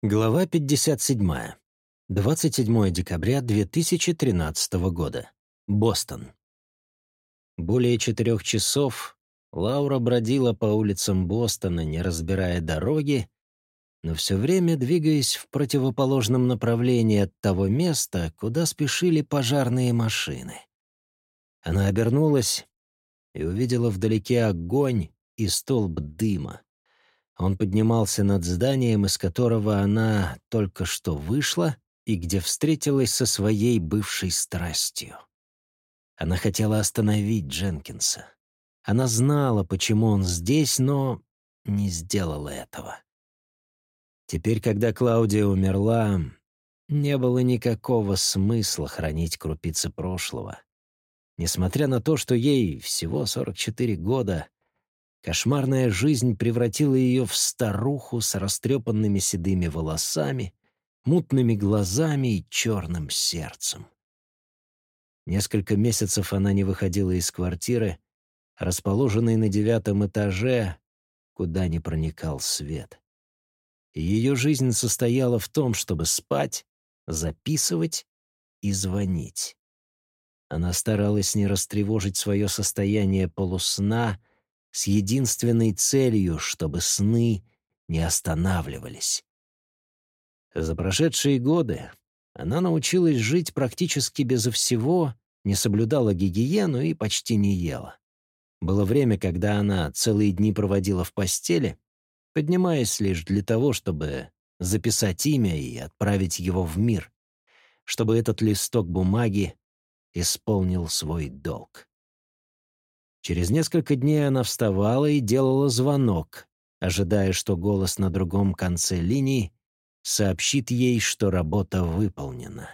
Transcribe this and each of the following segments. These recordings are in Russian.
Глава 57. 27 декабря 2013 года. Бостон. Более четырех часов Лаура бродила по улицам Бостона, не разбирая дороги, но все время двигаясь в противоположном направлении от того места, куда спешили пожарные машины. Она обернулась и увидела вдалеке огонь и столб дыма. Он поднимался над зданием, из которого она только что вышла и где встретилась со своей бывшей страстью. Она хотела остановить Дженкинса. Она знала, почему он здесь, но не сделала этого. Теперь, когда Клаудия умерла, не было никакого смысла хранить крупицы прошлого. Несмотря на то, что ей всего 44 года, Кошмарная жизнь превратила ее в старуху с растрепанными седыми волосами, мутными глазами и черным сердцем. Несколько месяцев она не выходила из квартиры, расположенной на девятом этаже, куда не проникал свет. ее жизнь состояла в том, чтобы спать, записывать и звонить. Она старалась не растревожить свое состояние полусна, с единственной целью, чтобы сны не останавливались. За прошедшие годы она научилась жить практически безо всего, не соблюдала гигиену и почти не ела. Было время, когда она целые дни проводила в постели, поднимаясь лишь для того, чтобы записать имя и отправить его в мир, чтобы этот листок бумаги исполнил свой долг. Через несколько дней она вставала и делала звонок, ожидая, что голос на другом конце линии сообщит ей, что работа выполнена.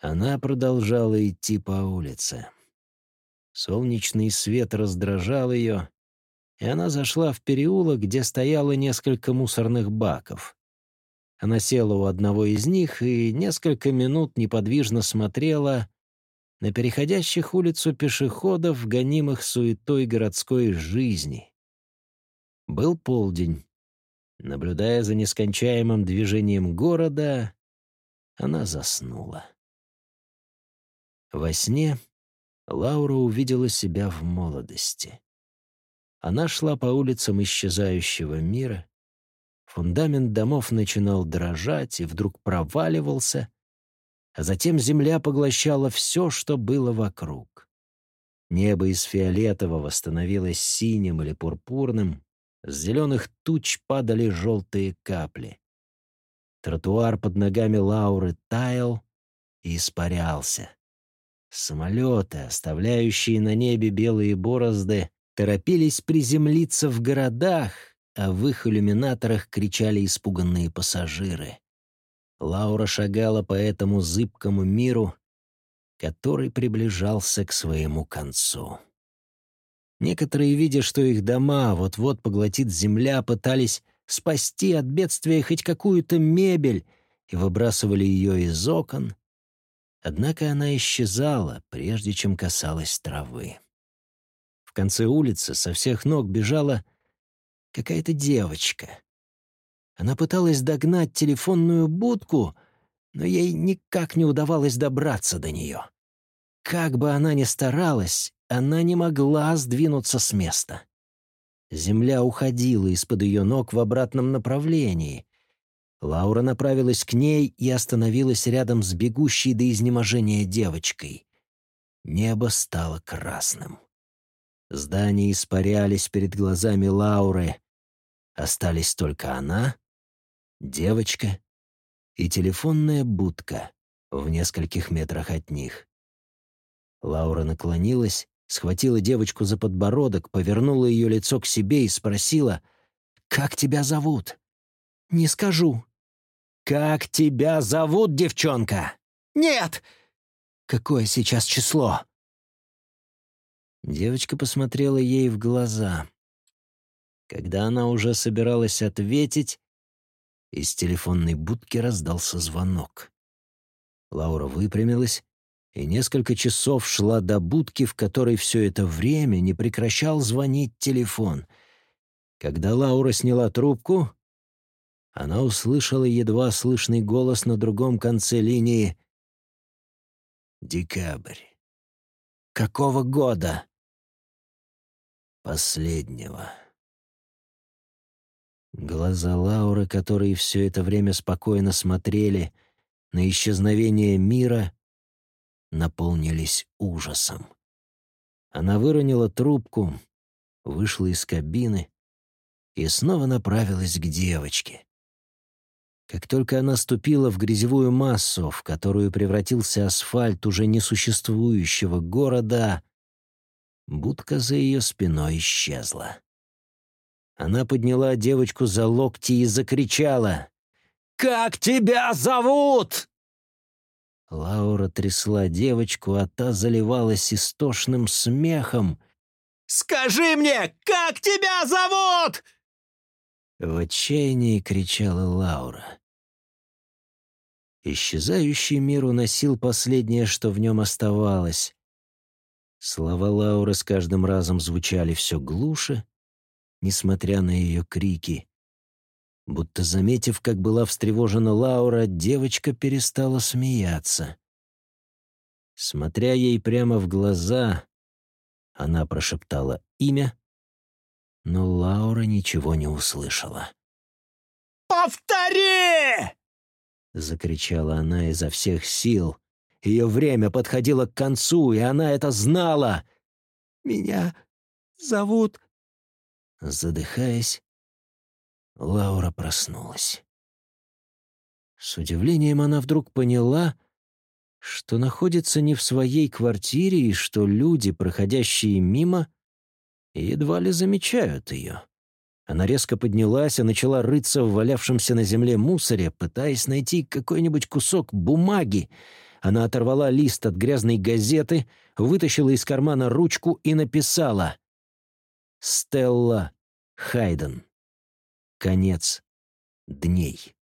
Она продолжала идти по улице. Солнечный свет раздражал ее, и она зашла в переулок, где стояло несколько мусорных баков. Она села у одного из них и несколько минут неподвижно смотрела, на переходящих улицу пешеходов, гонимых суетой городской жизни. Был полдень. Наблюдая за нескончаемым движением города, она заснула. Во сне Лаура увидела себя в молодости. Она шла по улицам исчезающего мира. Фундамент домов начинал дрожать и вдруг проваливался, а затем земля поглощала все, что было вокруг. Небо из фиолетового становилось синим или пурпурным, с зеленых туч падали желтые капли. Тротуар под ногами Лауры таял и испарялся. Самолеты, оставляющие на небе белые борозды, торопились приземлиться в городах, а в их иллюминаторах кричали испуганные пассажиры. Лаура шагала по этому зыбкому миру, который приближался к своему концу. Некоторые, видя, что их дома вот-вот поглотит земля, пытались спасти от бедствия хоть какую-то мебель и выбрасывали ее из окон. Однако она исчезала, прежде чем касалась травы. В конце улицы со всех ног бежала какая-то девочка. Она пыталась догнать телефонную будку, но ей никак не удавалось добраться до нее. Как бы она ни старалась, она не могла сдвинуться с места. Земля уходила из-под ее ног в обратном направлении. Лаура направилась к ней и остановилась рядом с бегущей до изнеможения девочкой. Небо стало красным. Здания испарялись перед глазами Лауры. Остались только она девочка и телефонная будка в нескольких метрах от них. Лаура наклонилась, схватила девочку за подбородок, повернула ее лицо к себе и спросила, «Как тебя зовут?» «Не скажу». «Как тебя зовут, девчонка?» «Нет!» «Какое сейчас число?» Девочка посмотрела ей в глаза. Когда она уже собиралась ответить, из телефонной будки раздался звонок. Лаура выпрямилась и несколько часов шла до будки, в которой все это время не прекращал звонить телефон. Когда Лаура сняла трубку, она услышала едва слышный голос на другом конце линии. «Декабрь. Какого года?» «Последнего». Глаза Лауры, которые все это время спокойно смотрели на исчезновение мира, наполнились ужасом. Она выронила трубку, вышла из кабины и снова направилась к девочке. Как только она ступила в грязевую массу, в которую превратился асфальт уже несуществующего города, будка за ее спиной исчезла. Она подняла девочку за локти и закричала. «Как тебя зовут?» Лаура трясла девочку, а та заливалась истошным смехом. «Скажи мне, как тебя зовут?» В отчаянии кричала Лаура. Исчезающий мир уносил последнее, что в нем оставалось. Слова Лауры с каждым разом звучали все глуше, несмотря на ее крики. Будто заметив, как была встревожена Лаура, девочка перестала смеяться. Смотря ей прямо в глаза, она прошептала имя, но Лаура ничего не услышала. «Повтори!» — закричала она изо всех сил. Ее время подходило к концу, и она это знала. «Меня зовут...» Задыхаясь, Лаура проснулась. С удивлением она вдруг поняла, что находится не в своей квартире и что люди, проходящие мимо, едва ли замечают ее. Она резко поднялась и начала рыться в валявшемся на земле мусоре, пытаясь найти какой-нибудь кусок бумаги. Она оторвала лист от грязной газеты, вытащила из кармана ручку и написала «Стелла Хайден». Конец дней.